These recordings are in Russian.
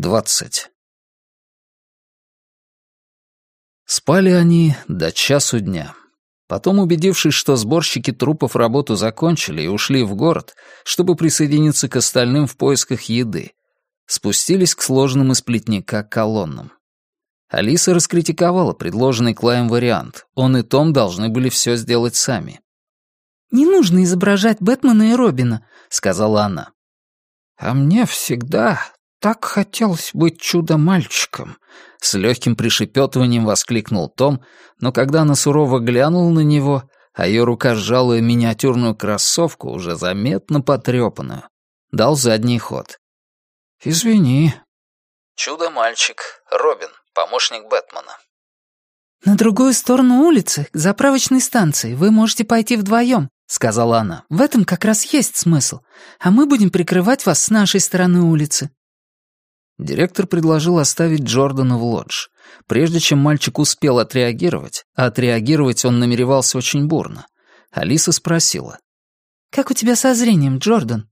20. Спали они до часу дня. Потом, убедившись, что сборщики трупов работу закончили и ушли в город, чтобы присоединиться к остальным в поисках еды, спустились к сложенным из плетника колоннам. Алиса раскритиковала предложенный Клаем вариант. Он и Том должны были все сделать сами. «Не нужно изображать Бэтмена и Робина», — сказала она. «А мне всегда так хотелось быть чудо-мальчиком», — с легким пришепетыванием воскликнул Том, но когда она сурово глянула на него, а ее рука сжала миниатюрную кроссовку, уже заметно потрепанную, дал задний ход. «Извини». «Чудо-мальчик, Робин, помощник Бэтмена». «На другую сторону улицы, к заправочной станции, вы можете пойти вдвоем», — сказала она. «В этом как раз есть смысл, а мы будем прикрывать вас с нашей стороны улицы». Директор предложил оставить Джордана в лодж. Прежде чем мальчик успел отреагировать, а отреагировать он намеревался очень бурно, Алиса спросила. «Как у тебя со зрением, Джордан?»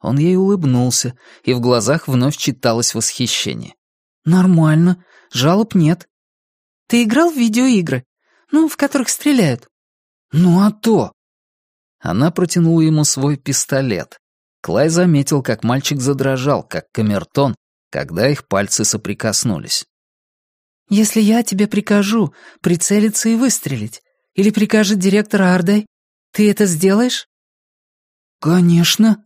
Он ей улыбнулся, и в глазах вновь читалось восхищение. «Нормально. Жалоб нет. Ты играл в видеоигры? Ну, в которых стреляют?» «Ну а то!» Она протянула ему свой пистолет. Клай заметил, как мальчик задрожал, как камертон, когда их пальцы соприкоснулись. «Если я тебе прикажу прицелиться и выстрелить, или прикажет директор Ардой, ты это сделаешь?» «Конечно».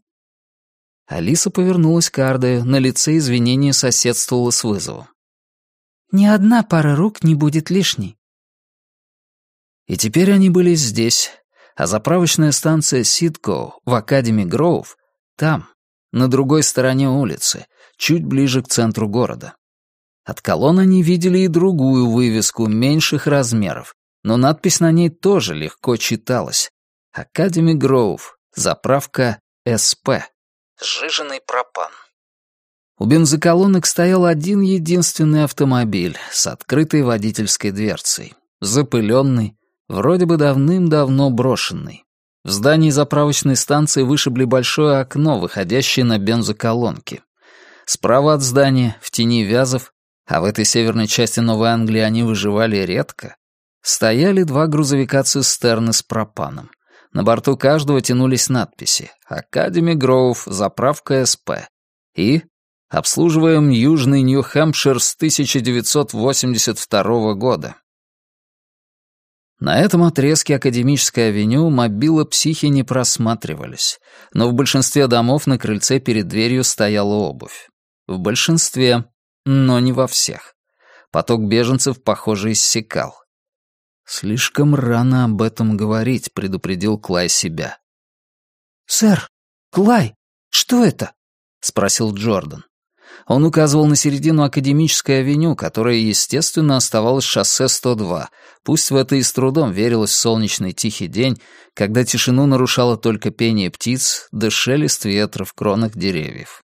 Алиса повернулась к Ардаю, на лице извинения соседствовала с вызовом. «Ни одна пара рук не будет лишней». И теперь они были здесь, а заправочная станция Ситко в Академи Гроув там, на другой стороне улицы, чуть ближе к центру города. От колонн они видели и другую вывеску меньших размеров, но надпись на ней тоже легко читалась. Академи Гроув, заправка СП. Сжиженный пропан. У бензоколонок стоял один единственный автомобиль с открытой водительской дверцей, запыленный, вроде бы давным-давно брошенный. В здании заправочной станции вышибли большое окно, выходящее на бензоколонки. Справа от здания, в тени вязов, а в этой северной части Новой Англии они выживали редко, стояли два грузовика-цистерны с пропаном. На борту каждого тянулись надписи «Академи Гроув, заправка СП» и «Обслуживаем Южный Нью-Хэмпшир с 1982 года». На этом отрезке Академической авеню мобила психи не просматривались, но в большинстве домов на крыльце перед дверью стояла обувь. В большинстве, но не во всех. Поток беженцев, похоже, иссякал. «Слишком рано об этом говорить», — предупредил Клай себя. «Сэр, Клай, что это?» — спросил Джордан. Он указывал на середину Академической авеню, которая, естественно, оставалась шоссе 102, пусть в это и с трудом верилось в солнечный тихий день, когда тишину нарушало только пение птиц да шелест ветра в кронах деревьев.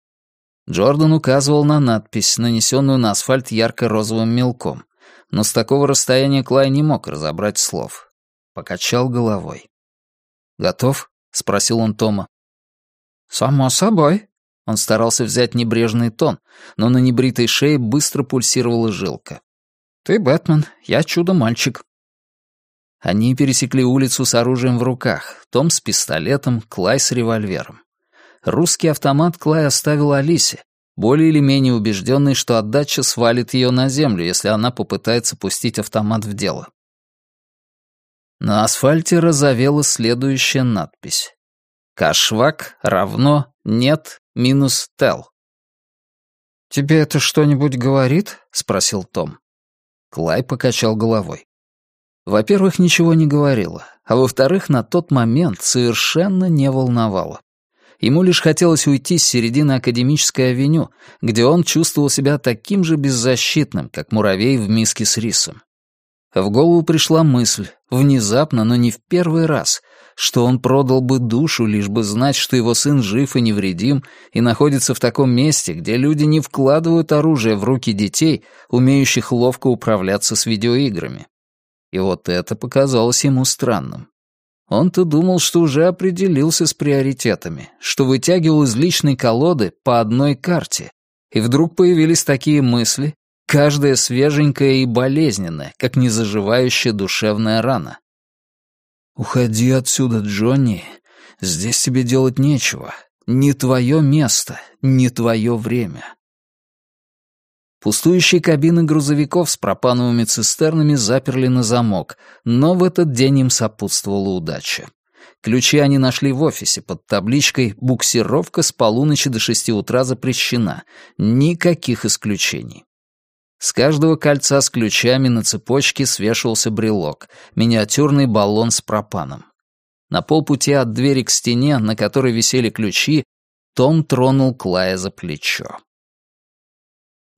Джордан указывал на надпись, нанесенную на асфальт ярко-розовым мелком, но с такого расстояния Клай не мог разобрать слов. Покачал головой. «Готов?» — спросил он Тома. «Само собой». Он старался взять небрежный тон, но на небритой шее быстро пульсировала жилка. «Ты Бэтмен, я чудо-мальчик». Они пересекли улицу с оружием в руках, Том с пистолетом, Клай с револьвером. Русский автомат Клай оставил Алисе, более или менее убежденный, что отдача свалит ее на землю, если она попытается пустить автомат в дело. На асфальте разовела следующая надпись. «Кашвак равно нет минус тел». «Тебе это что-нибудь говорит?» — спросил Том. Клай покачал головой. Во-первых, ничего не говорила, а во-вторых, на тот момент совершенно не волновало. Ему лишь хотелось уйти с середины Академической авеню, где он чувствовал себя таким же беззащитным, как муравей в миске с рисом. В голову пришла мысль, внезапно, но не в первый раз, что он продал бы душу, лишь бы знать, что его сын жив и невредим и находится в таком месте, где люди не вкладывают оружие в руки детей, умеющих ловко управляться с видеоиграми. И вот это показалось ему странным. Он-то думал, что уже определился с приоритетами, что вытягивал из личной колоды по одной карте И вдруг появились такие мысли, каждая свеженькая и болезненная, как незаживающая душевная рана. «Уходи отсюда, Джонни. Здесь тебе делать нечего. Не твое место, не твое время». Пустующие кабины грузовиков с пропановыми цистернами заперли на замок, но в этот день им сопутствовала удача. Ключи они нашли в офисе под табличкой «Буксировка с полуночи до шести утра запрещена. Никаких исключений». С каждого кольца с ключами на цепочке свешивался брелок, миниатюрный баллон с пропаном. На полпути от двери к стене, на которой висели ключи, Том тронул Клая за плечо.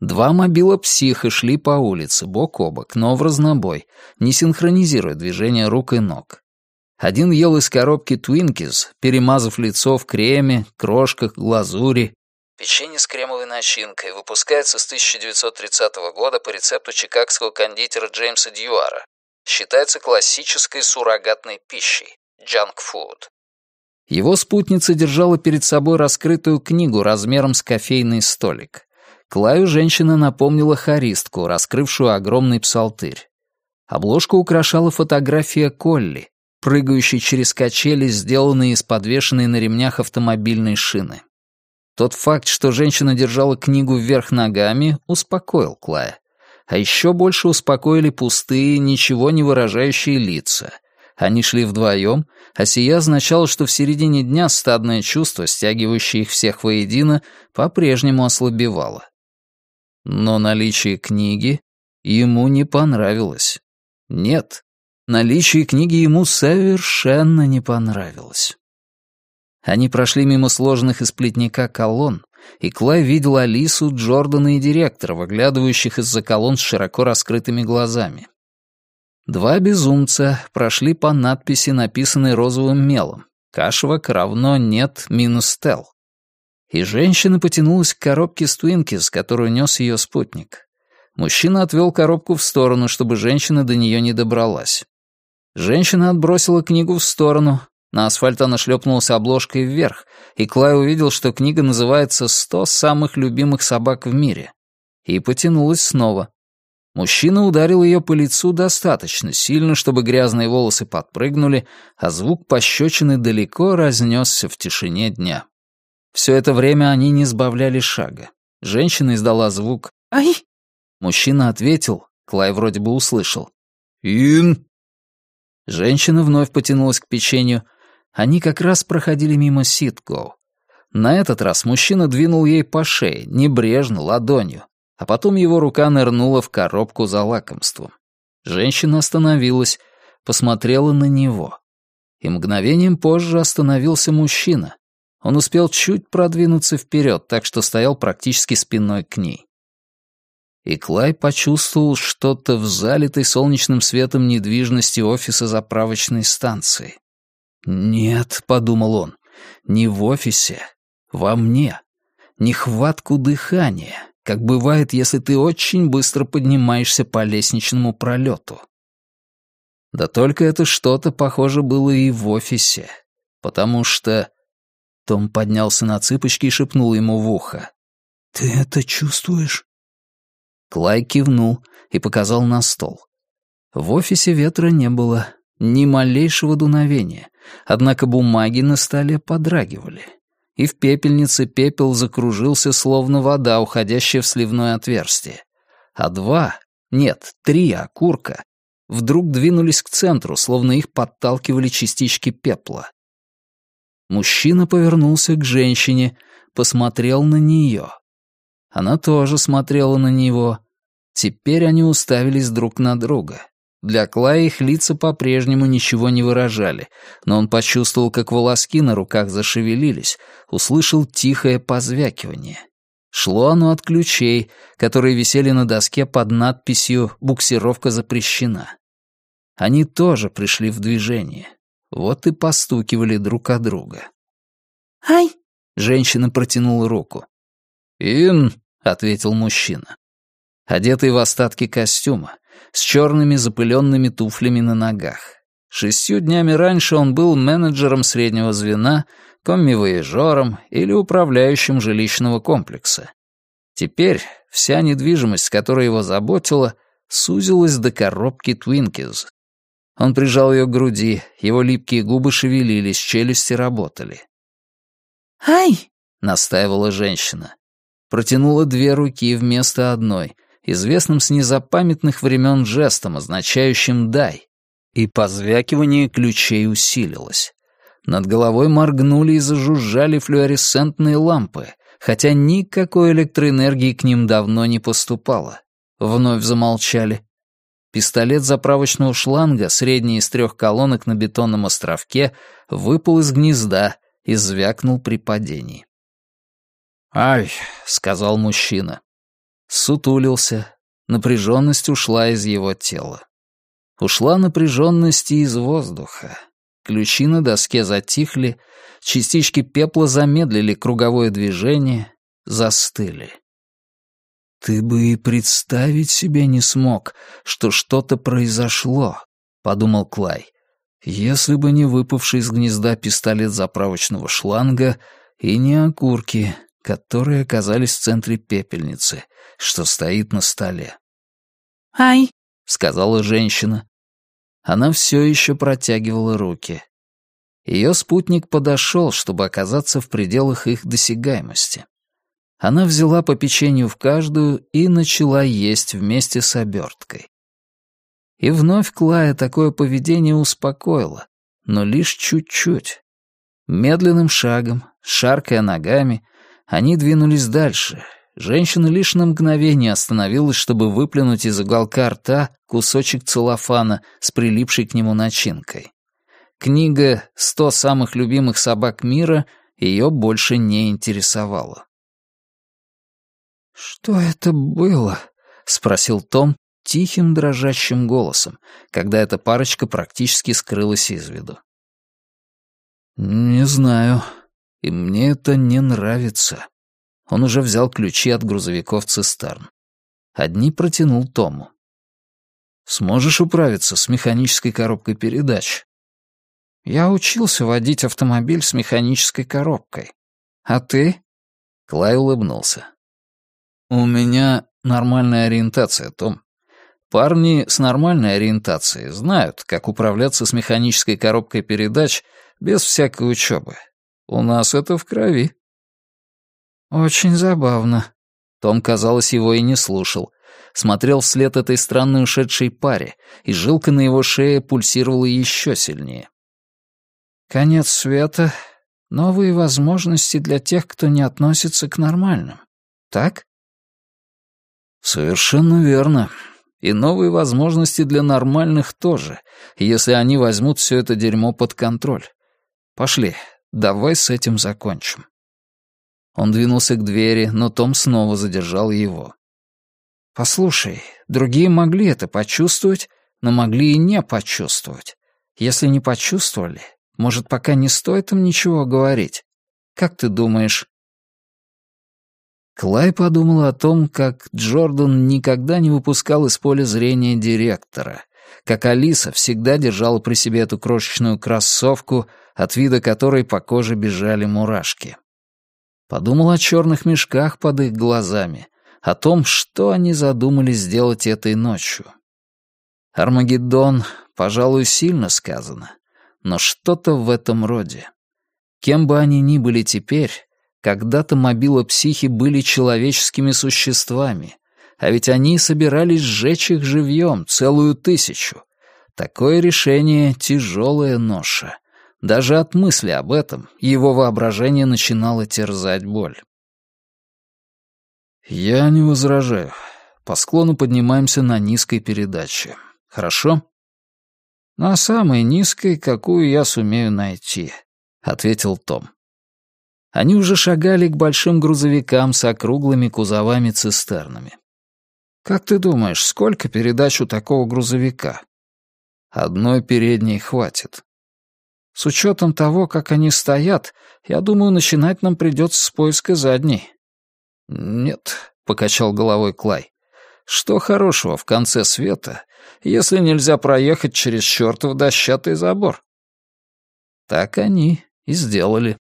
Два мобила психа шли по улице, бок о бок, но в разнобой, не синхронизируя движения рук и ног. Один ел из коробки Твинкис, перемазав лицо в креме, крошках, глазури. Печенье с кремовой начинкой выпускается с 1930 года по рецепту чикагского кондитера Джеймса Дьюара. Считается классической суррогатной пищей. Junk food. Его спутница держала перед собой раскрытую книгу размером с кофейный столик. Клаю женщина напомнила харистку, раскрывшую огромный псалтырь. Обложку украшала фотография Колли, прыгающей через качели, сделанные из подвешенной на ремнях автомобильной шины. Тот факт, что женщина держала книгу вверх ногами, успокоил Клая. А еще больше успокоили пустые, ничего не выражающие лица. Они шли вдвоем, а сия означало, что в середине дня стадное чувство, стягивающее их всех воедино, по-прежнему ослабевало. Но наличие книги ему не понравилось. Нет, наличие книги ему совершенно не понравилось. Они прошли мимо сложенных из плетника колонн, и Клай видел Алису, Джордана и директора, выглядывающих из-за колонн с широко раскрытыми глазами. Два безумца прошли по надписи, написанной розовым мелом. Кашевок равно нет минус тел и женщина потянулась к коробке с Твинкис, которую нес ее спутник. Мужчина отвел коробку в сторону, чтобы женщина до нее не добралась. Женщина отбросила книгу в сторону. На асфальт она шлепнулась обложкой вверх, и Клай увидел, что книга называется «Сто самых любимых собак в мире». И потянулась снова. Мужчина ударил ее по лицу достаточно сильно, чтобы грязные волосы подпрыгнули, а звук пощечины далеко разнесся в тишине дня. Все это время они не сбавляли шага. Женщина издала звук «Ай!». Мужчина ответил, Клай вроде бы услышал «Ин!». Женщина вновь потянулась к печенью. Они как раз проходили мимо Ситгоу. На этот раз мужчина двинул ей по шее, небрежно, ладонью, а потом его рука нырнула в коробку за лакомством. Женщина остановилась, посмотрела на него. И мгновением позже остановился мужчина, он успел чуть продвинуться вперед, так что стоял практически спиной к ней. И Клай почувствовал что-то в залитой солнечным светом недвижности офиса заправочной станции. «Нет», — подумал он, — «не в офисе, во мне. Нехватку дыхания, как бывает, если ты очень быстро поднимаешься по лестничному пролету». Да только это что-то, похоже, было и в офисе, потому что том поднялся на цыпочки и шепнул ему в ухо. «Ты это чувствуешь?» Клай кивнул и показал на стол. В офисе ветра не было, ни малейшего дуновения, однако бумаги на столе подрагивали. И в пепельнице пепел закружился, словно вода, уходящая в сливное отверстие. А два, нет, три окурка вдруг двинулись к центру, словно их подталкивали частички пепла. Мужчина повернулся к женщине, посмотрел на нее. Она тоже смотрела на него. Теперь они уставились друг на друга. Для Клая их лица по-прежнему ничего не выражали, но он почувствовал, как волоски на руках зашевелились, услышал тихое позвякивание. Шло оно от ключей, которые висели на доске под надписью «Буксировка запрещена». Они тоже пришли в движение. Вот и постукивали друг от друга. «Ай!» — женщина протянула руку. «Ин!» — ответил мужчина. Одетый в остатки костюма, с черными запыленными туфлями на ногах. Шестью днями раньше он был менеджером среднего звена, коммивояжером или управляющим жилищного комплекса. Теперь вся недвижимость, которая его заботила, сузилась до коробки Твинкиз. Он прижал ее к груди, его липкие губы шевелились, челюсти работали. «Ай!» — настаивала женщина. Протянула две руки вместо одной, известным с незапамятных времен жестом, означающим «дай», и позвякивание ключей усилилось. Над головой моргнули и зажужжали флуоресцентные лампы, хотя никакой электроэнергии к ним давно не поступало. Вновь замолчали. Пистолет заправочного шланга, средний из трех колонок на бетонном островке, выпал из гнезда и звякнул при падении. «Ай», — сказал мужчина. Сутулился. Напряженность ушла из его тела. Ушла напряженность и из воздуха. Ключи на доске затихли, частички пепла замедлили круговое движение, застыли. «Ты бы и представить себе не смог, что что-то произошло», — подумал Клай, «если бы не выпавший из гнезда пистолет заправочного шланга и не окурки, которые оказались в центре пепельницы, что стоит на столе». «Ай!» — сказала женщина. Она все еще протягивала руки. Ее спутник подошел, чтобы оказаться в пределах их досягаемости. Она взяла по печенью в каждую и начала есть вместе с оберткой. И вновь Клая такое поведение успокоило, но лишь чуть-чуть. Медленным шагом, шаркая ногами, они двинулись дальше. Женщина лишь на мгновение остановилась, чтобы выплюнуть из уголка рта кусочек целлофана с прилипшей к нему начинкой. Книга «Сто самых любимых собак мира» ее больше не интересовала. «Что это было?» — спросил Том тихим дрожащим голосом, когда эта парочка практически скрылась из виду. «Не знаю. И мне это не нравится». Он уже взял ключи от грузовиков цистерн. Одни протянул Тому. «Сможешь управиться с механической коробкой передач?» «Я учился водить автомобиль с механической коробкой. А ты?» Клай улыбнулся. «У меня нормальная ориентация, Том. Парни с нормальной ориентацией знают, как управляться с механической коробкой передач без всякой учебы. У нас это в крови». «Очень забавно». Том, казалось, его и не слушал. Смотрел вслед этой странной ушедшей паре, и жилка на его шее пульсировала еще сильнее. «Конец света. Новые возможности для тех, кто не относится к нормальным. Так?» Совершенно верно. И новые возможности для нормальных тоже, если они возьмут все это дерьмо под контроль. Пошли, давай с этим закончим. Он двинулся к двери, но Том снова задержал его. «Послушай, другие могли это почувствовать, но могли и не почувствовать. Если не почувствовали, может, пока не стоит им ничего говорить. Как ты думаешь, Клай подумал о том, как Джордан никогда не выпускал из поля зрения директора, как Алиса всегда держала при себе эту крошечную кроссовку, от вида которой по коже бежали мурашки. Подумал о черных мешках под их глазами, о том, что они задумали сделать этой ночью. Армагеддон, пожалуй, сильно сказано, но что-то в этом роде. Кем бы они ни были теперь, когда-то мобилопсихи были человеческими существами, а ведь они собирались сжечь их живьем, целую тысячу. Такое решение — тяжелая ноша. Даже от мысли об этом его воображение начинало терзать боль. «Я не возражаю. По склону поднимаемся на низкой передаче. Хорошо?» «На самой низкой, какую я сумею найти», — ответил Том. Они уже шагали к большим грузовикам с округлыми кузовами-цистернами. «Как ты думаешь, сколько передач у такого грузовика?» «Одной передней хватит». «С учетом того, как они стоят, я думаю, начинать нам придется с поиска задней». «Нет», — покачал головой Клай. «Что хорошего в конце света, если нельзя проехать через чертов дощатый забор?» Так они и сделали.